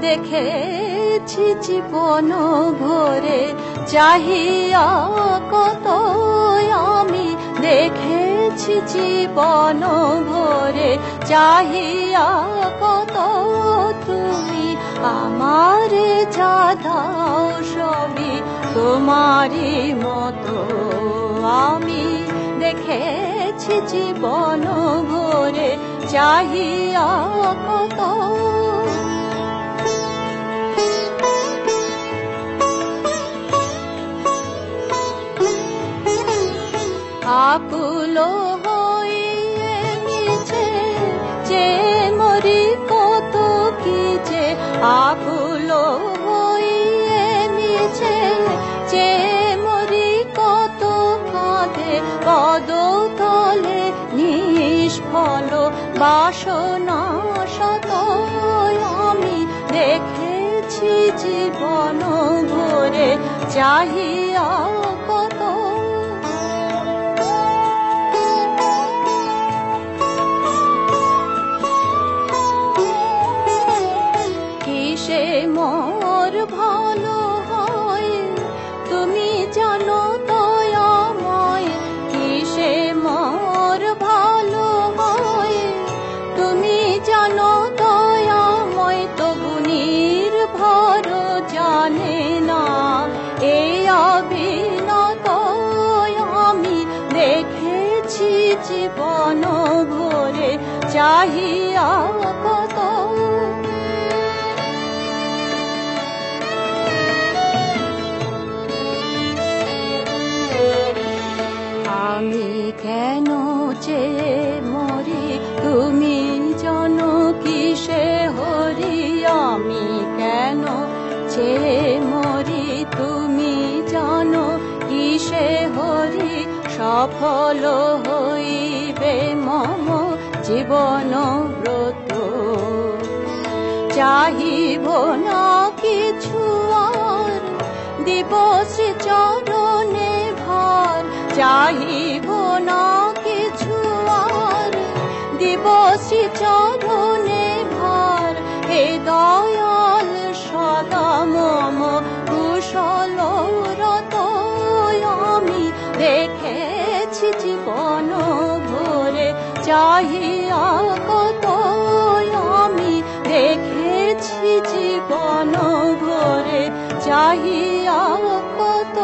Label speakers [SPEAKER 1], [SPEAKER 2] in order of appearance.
[SPEAKER 1] দেখেছি জীবন ভরে, চাহিয়া কত আমি দেখেছি জীবন ভরে, চাহিয়া কত তুমি আমার যা সবই তোমারই মতো। আমি দেখেছি জীবন ভরে চাহিয়া কত আকুল হইয়ে নিচে যে মরি কত কি যে আকুল বাসনা শত আমি দেখেছি জীবন ভরে চাহিয়া জানে না। এই অভিনত আমি দেখেছি জীবন ভরে। চাহিয়া সফল হইবে মম জীবন ব্রত। চাহিব না কিছু আর, দিব শ্রী চরণে ভার। চাহিব না কিছু আর, দিব শ্রী চরণে ভার। হে দয়াল চাহিয়া কত আমি দেখেছি জীবন ভরে চাহিয়া কত